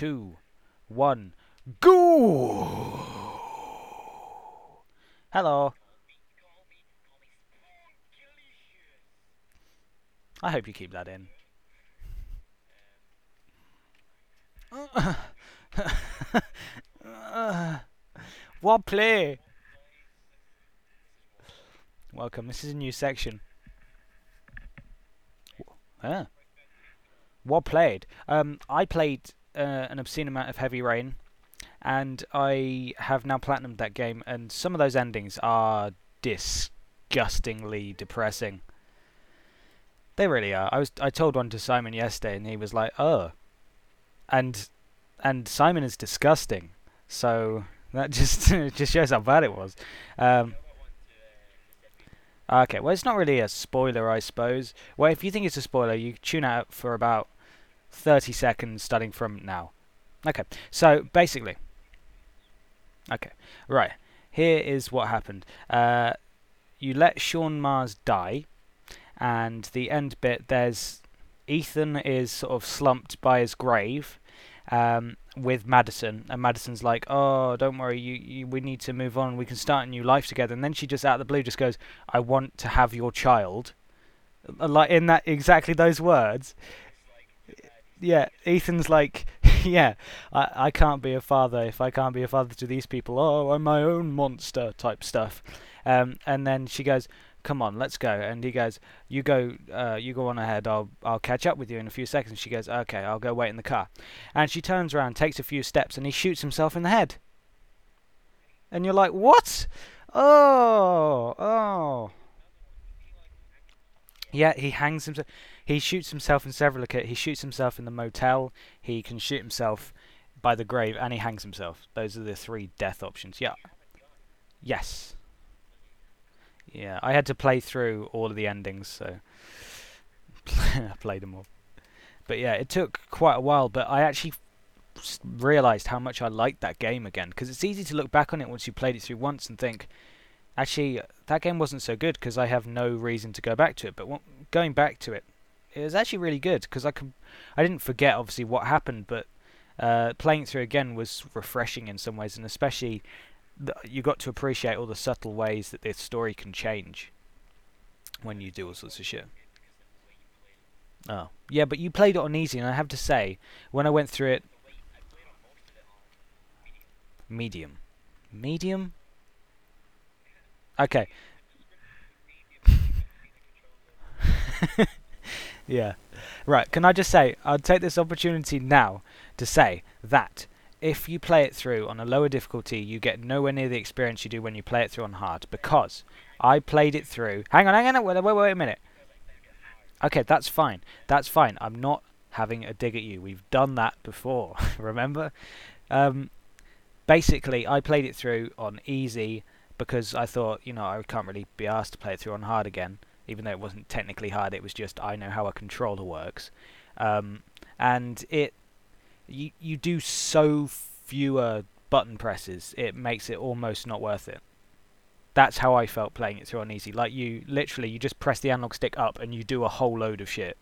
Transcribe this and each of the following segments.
two, one, go! Hello. I hope you keep that in. what play? Welcome. This is a new section. Ah. What played? Um, I played uh, an obscene amount of Heavy Rain, and I have now platinumed that game. And some of those endings are disgustingly depressing. They really are. I was I told one to Simon yesterday, and he was like, "Oh," and and Simon is disgusting. So that just just shows how bad it was. Um, okay, well, it's not really a spoiler, I suppose. Well, if you think it's a spoiler, you tune out for about 30 seconds starting from now. Okay, so basically, okay, right. Here is what happened. Uh, you let Shaun Mars die, and the end bit, there's Ethan is sort of slumped by his grave. Um, with Madison, and Madison's like, "Oh, don't worry, you, you, we need to move on. We can start a new life together." And then she just out of the blue just goes, "I want to have your child," like in that exactly those words. Yeah, Ethan's like, "Yeah, I I can't be a father if I can't be a father to these people. Oh, I'm my own monster," type stuff. Um, and then she goes, come on, let's go. And he goes, you go, uh, you go on ahead. I'll I'll catch up with you in a few seconds. She goes, okay, I'll go wait in the car. And she turns around, takes a few steps, and he shoots himself in the head. And you're like, what? Oh, oh. Yeah, he hangs himself. He shoots himself in several occasions. He shoots himself in the motel. He can shoot himself by the grave, and he hangs himself. Those are the three death options. Yeah. Yes. Yeah, I had to play through all of the endings, so I played them all. But yeah, it took quite a while, but I actually realized how much I liked that game again because it's easy to look back on it once you played it through once and think, actually, that game wasn't so good because I have no reason to go back to it. But going back to it, it was actually really good because I could, I didn't forget obviously what happened, but uh, playing through again was refreshing in some ways, and especially you got to appreciate all the subtle ways that this story can change when you do all sorts of shit. Oh, yeah, but you played it on easy, and I have to say, when I went through it, medium, medium. Okay. yeah. Right. Can I just say, I'll take this opportunity now to say that if you play it through on a lower difficulty, you get nowhere near the experience you do when you play it through on hard. Because I played it through. Hang on, hang on, wait, wait, wait a minute. Okay, that's fine. That's fine. I'm not having a dig at you. We've done that before. Remember? Um, basically, I played it through on easy because I thought, you know, I can't really be asked to play it through on hard again, even though it wasn't technically hard. It was just I know how a controller works, um, and it you you do so fewer button presses, it makes it almost not worth it. That's how I felt playing it through on easy. Like you literally you just press the analog stick up and you do a whole load of shit.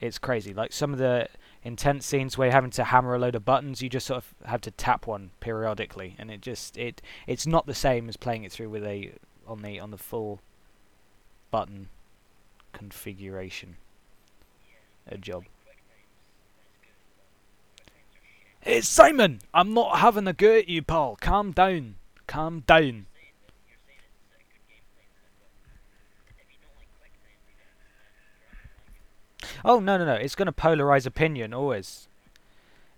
It's crazy. Like some of the intense scenes where you're having to hammer a load of buttons, you just sort of have to tap one periodically, and it just it it's not the same as playing it through with a on the on the full button configuration. A job. It's Simon! I'm not having a go at you, pal. Calm down. Calm down. Oh no no no! It's going to polarize opinion always.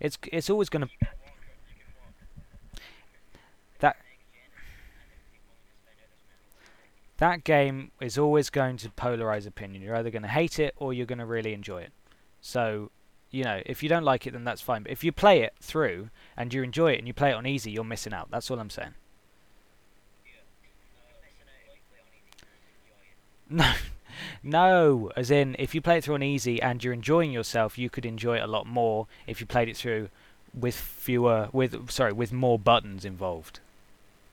It's it's always going to. That game is always going to polarize opinion. You're either going to hate it or you're going to really enjoy it. So you know, if you don't like it, then that's fine. But if you play it through and you enjoy it and you play it on easy, you're missing out. That's all I'm saying. No, no. As in, if you play it through on easy and you're enjoying yourself, you could enjoy it a lot more if you played it through with fewer, with sorry, with more buttons involved.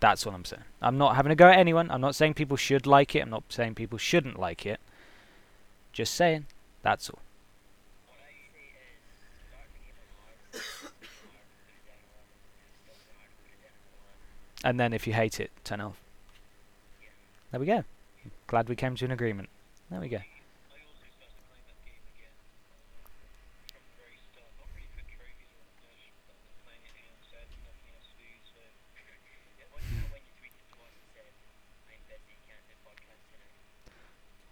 That's what I'm saying. I'm not having a go at anyone. I'm not saying people should like it. I'm not saying people shouldn't like it. Just saying. That's all. and then if you hate it, turn off. There we go. Glad we came to an agreement. There we go.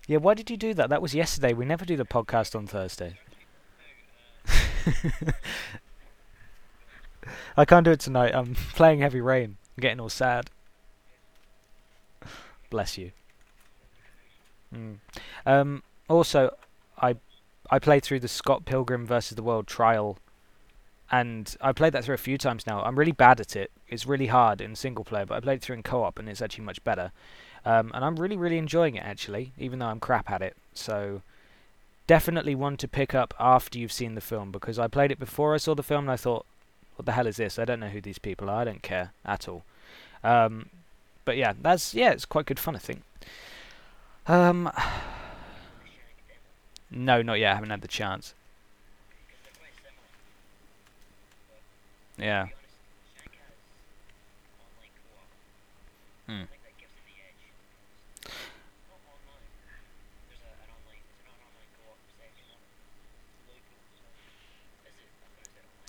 Yeah, why did you do that? That was yesterday. We never do the podcast on Thursday. I can't do it tonight. I'm playing Heavy Rain. I'm getting all sad. Bless you. Mm. Um, also, I I played through the Scott Pilgrim versus the World trial, and I played that through a few times now. I'm really bad at it. It's really hard in single player, but I played through in co-op, and it's actually much better. Um, and I'm really, really enjoying it actually, even though I'm crap at it. So definitely one to pick up after you've seen the film because I played it before I saw the film and I thought, what the hell is this? I don't know who these people are. I don't care at all. Um, but yeah, that's yeah, it's quite good fun I think. Um, no, not yet. I haven't had the chance. Yeah. Hmm.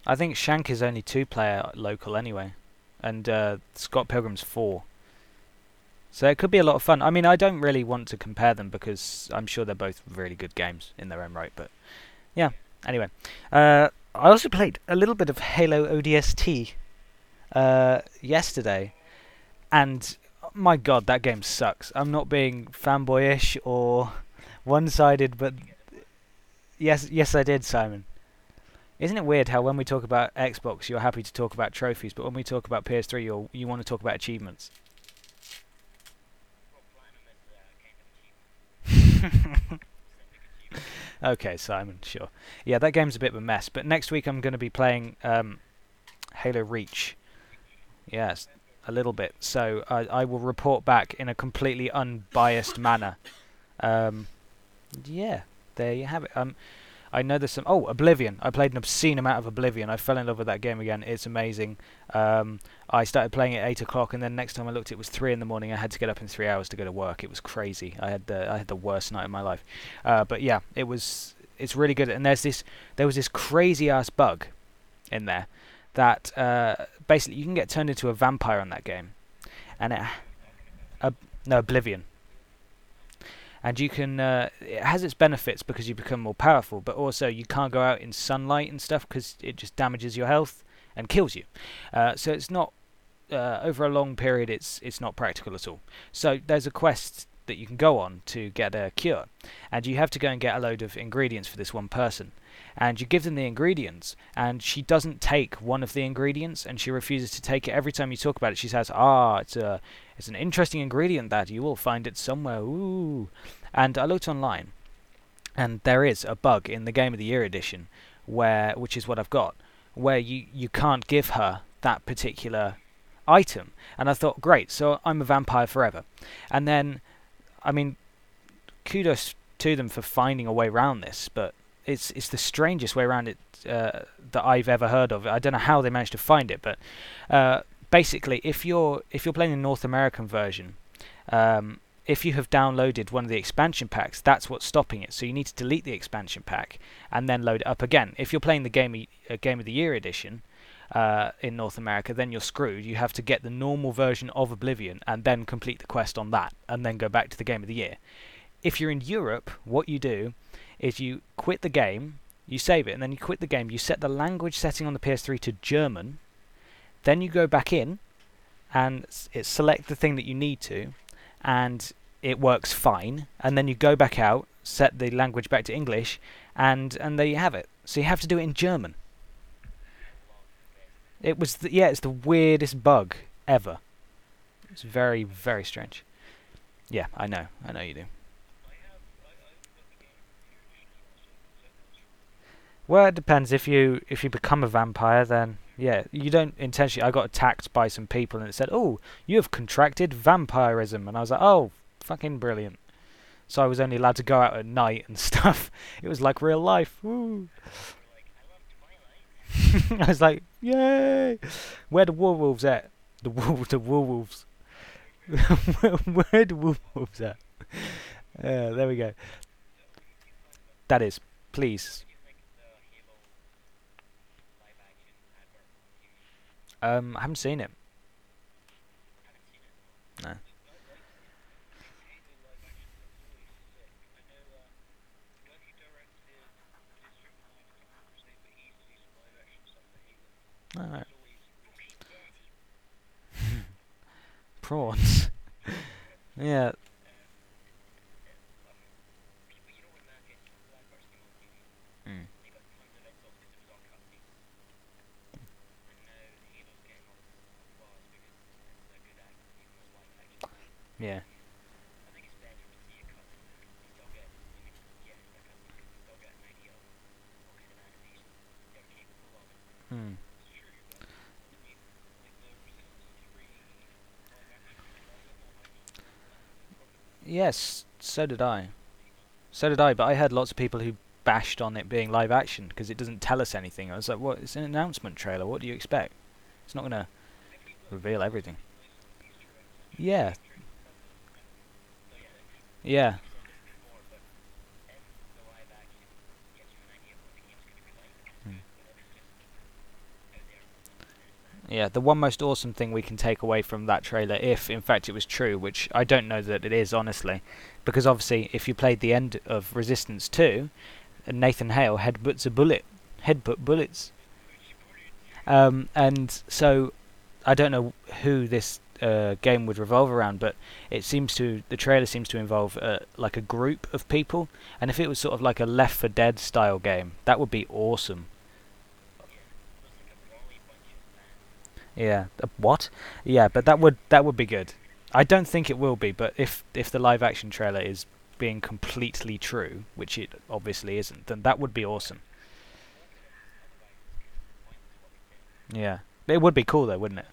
I think Shank is only two player local anyway, and uh, Scott Pilgrim's four. So it could be a lot of fun. I mean, I don't really want to compare them because I'm sure they're both really good games in their own right. But yeah, anyway, uh, I also played a little bit of Halo ODST uh, yesterday, and my god, that game sucks. I'm not being fanboyish or one-sided, but yes, yes, I did, Simon. Isn't it weird how when we talk about Xbox, you're happy to talk about trophies, but when we talk about PS3, you you want to talk about achievements? okay, Simon, sure. Yeah, that game's a bit of a mess. But next week I'm going to be playing um, Halo Reach. Yes, a little bit. So I, I will report back in a completely unbiased manner. Um, yeah, there you have it. Um, I know there's some. Oh, Oblivion. I played an obscene amount of Oblivion. I fell in love with that game again. It's amazing. Um, I started playing at eight o'clock, and then next time I looked, it was three in the morning. I had to get up in three hours to go to work. It was crazy. I had the I had the worst night of my life. Uh, but yeah, it was. It's really good. And there's this. There was this crazy ass bug in there that uh, basically you can get turned into a vampire on that game, and it. Uh, no, Oblivion and you can uh, it has its benefits because you become more powerful but also you can't go out in sunlight and stuff because it just damages your health and kills you. Uh, so it's not uh, over a long period it's it's not practical at all. So there's a quest that you can go on to get a cure. And you have to go and get a load of ingredients for this one person and you give them the ingredients and she doesn't take one of the ingredients and she refuses to take it. Every time you talk about it she says ah it's a it's an interesting ingredient that you will find it somewhere. Ooh. And i looked online and there is a bug in the game of the year edition where which is what i've got where you you can't give her that particular item. And i thought great so i'm a vampire forever. And then i mean kudos to them for finding a way around this but it's it's the strangest way around it uh, that I've ever heard of. I don't know how they managed to find it, but uh, basically, if you're if you're playing the North American version, um, if you have downloaded one of the expansion packs, that's what's stopping it. So you need to delete the expansion pack and then load it up again. If you're playing the game uh, Game of the Year edition. Uh, in North America, then you're screwed. You have to get the normal version of Oblivion and then complete the quest on that, and then go back to the game of the year. If you're in Europe, what you do is you quit the game, you save it, and then you quit the game. You set the language setting on the PS3 to German. Then you go back in, and it select the thing that you need to, and it works fine. And then you go back out, set the language back to English, and and there you have it. So you have to do it in German. It was the, yeah, it's the weirdest bug ever. It's very very strange. Yeah, I know, I know you do. Well, it depends. If you if you become a vampire, then yeah, you don't intentionally. I got attacked by some people, and it said, "Oh, you have contracted vampirism," and I was like, "Oh, fucking brilliant." So I was only allowed to go out at night and stuff. It was like real life. Woo. I was like, "Yay!" Where the werewolves at? The wolves. The werewolves. Where the wolves at? Uh, there we go. That is, please. Um, I haven't seen it. No. Alright. Prawns. yeah. Yeah. Hmm. Yes, so did I. So did I, but I heard lots of people who bashed on it being live action because it doesn't tell us anything. I was like, what? It's an announcement trailer. What do you expect? It's not going to reveal everything. Yeah. Yeah. Hmm. Yeah, the one most awesome thing we can take away from that trailer, if in fact it was true, which I don't know that it is, honestly, because obviously if you played the end of Resistance 2, Nathan Hale headbutts a bullet, headbutt bullets. Um, and so I don't know who this uh, game would revolve around, but it seems to the trailer seems to involve uh, like a group of people, and if it was sort of like a Left 4 Dead style game, that would be awesome. Yeah. Uh, what? Yeah, but that would that would be good. I don't think it will be, but if if the live action trailer is being completely true, which it obviously isn't, then that would be awesome. Yeah. It would be cool though, wouldn't it?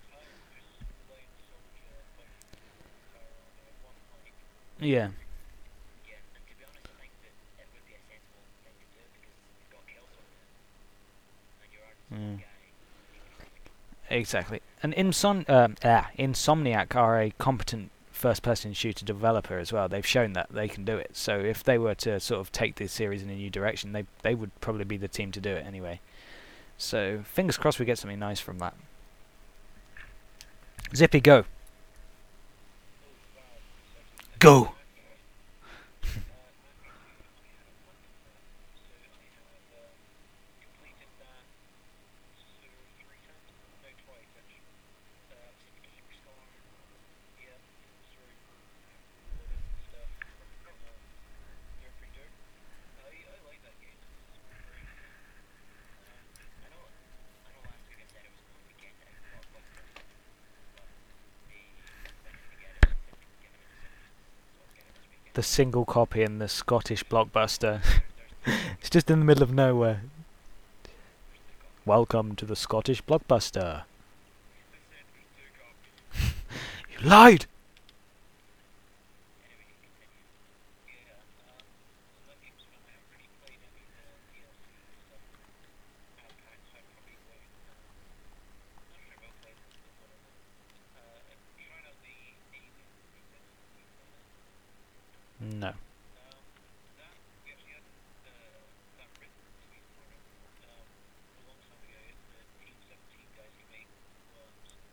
Yeah. Mm. Exactly. And Inson um, ah, Insomniac are a competent first-person shooter developer as well. They've shown that they can do it. So if they were to sort of take this series in a new direction, they they would probably be the team to do it anyway. So fingers crossed we get something nice from that. Zippy, go. Go. The single copy in the Scottish blockbuster. it's just in the middle of nowhere. Welcome to the Scottish blockbuster. you lied!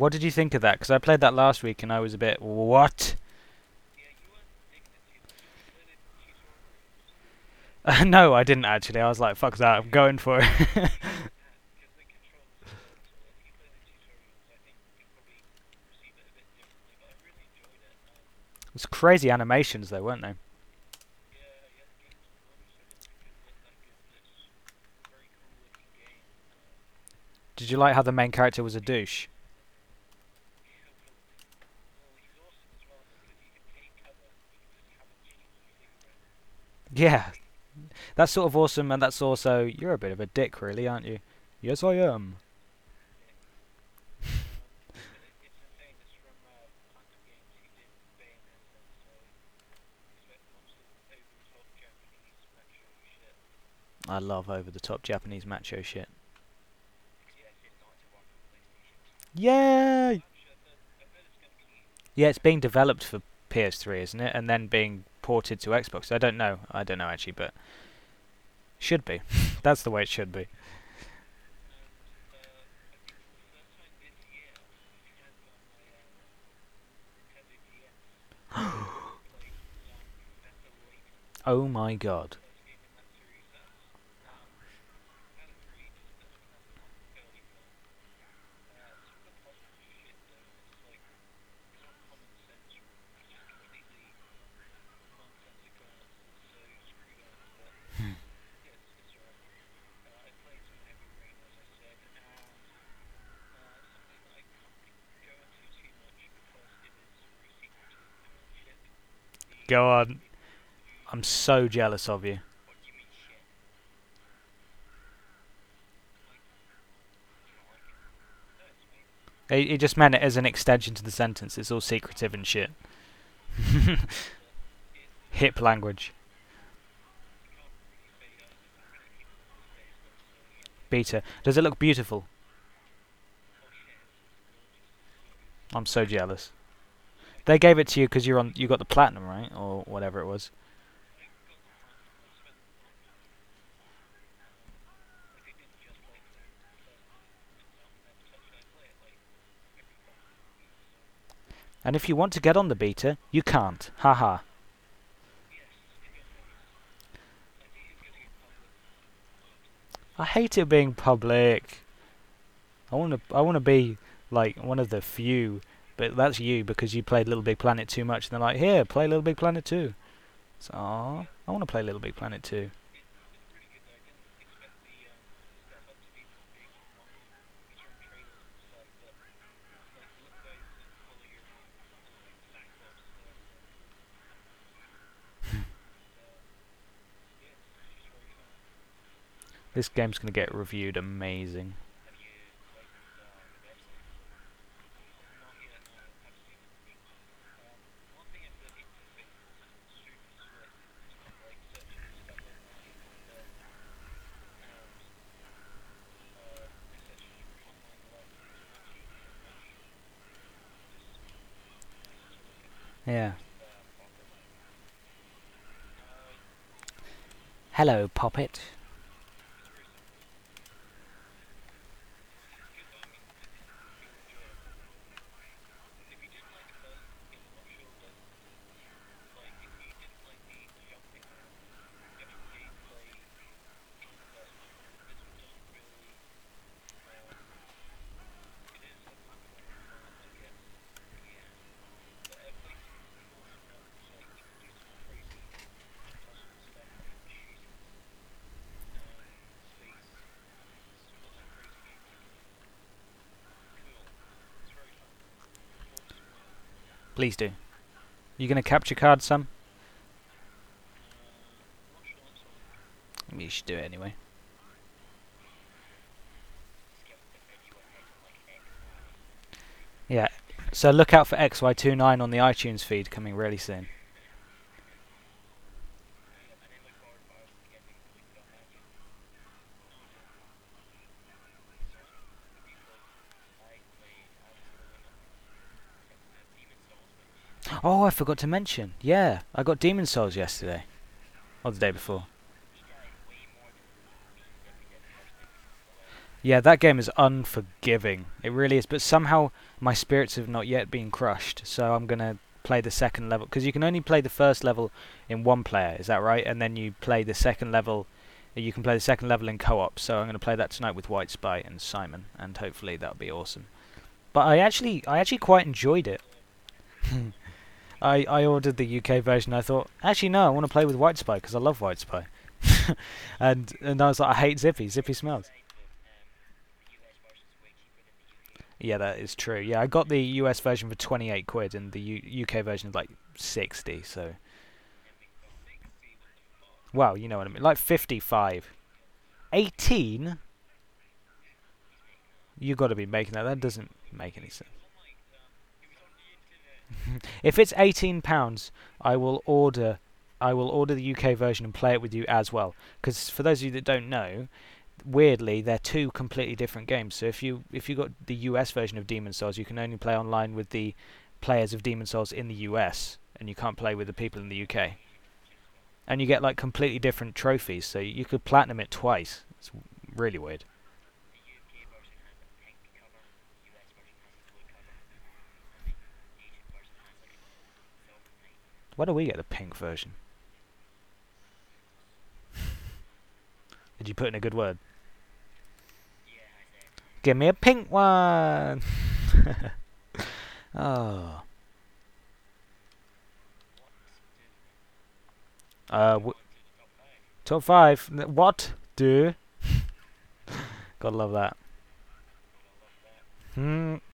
What did you think of that? Because I played that last week and I was a bit what. Uh, no, I didn't actually. I was like, fuck that, I'm going for it. It's crazy animations though, weren't they? Did you like how the main character was a douche? Yeah, that's sort of awesome, and that's also you're a bit of a dick, really, aren't you? Yes, I am. I love over the top Japanese macho shit. Yay! Yeah, it's being developed for PS3, isn't it? And then being ported to Xbox. I don't know. I don't know actually, but should be. That's the way it should be. oh my god. Go on. I'm so jealous of you. He just meant it as an extension to the sentence. It's all secretive and shit. Hip language. Beta. Does it look beautiful? I'm so jealous. They gave it to you because you're on. You got the platinum, right, or whatever it was. And if you want to get on the beta, you can't. Haha. I hate it being public. I want to. I want to be like one of the few but that's you because you played Little Big Planet too much, and they're like, here, play Little Big Planet 2. So, I want to play Little Big Planet 2. this game's going to get reviewed amazing. Yeah. Hello, Poppet. Please do. You going to capture card some? You should do it anyway. Yeah, so look out for XY29 on the iTunes feed coming really soon. Oh, I forgot to mention. Yeah, I got Demon Souls yesterday. Or the day before. Yeah, that game is unforgiving. It really is. But somehow my spirits have not yet been crushed. So I'm going to play the second level. Because you can only play the first level in one player. Is that right? And then you play the second level. You can play the second level in co-op. So I'm going to play that tonight with White Spy and Simon. And hopefully that'll be awesome. But I actually, I actually quite enjoyed it. I, I ordered the UK version. I thought, actually, no, I want to play with White Spy because I love White Spy. and and I was like, I hate Zippy. Zippy smells. Yeah, that is true. Yeah, I got the US version for 28 quid and the U- UK version is like 60, so. Well, you know what I mean. Like 55. 18? You got to be making that. That doesn't make any sense. if it's 18 pounds, I will order I will order the UK version and play it with you as well. Because for those of you that don't know, weirdly they're two completely different games. So if you if you got the US version of Demon Souls, you can only play online with the players of Demon Souls in the US, and you can't play with the people in the UK. And you get like completely different trophies, so you could platinum it twice. It's really weird. Why do we get the pink version? Did you put in a good word? Give me a pink one! oh. Uh, top five. What? Do? Gotta love that. Hmm.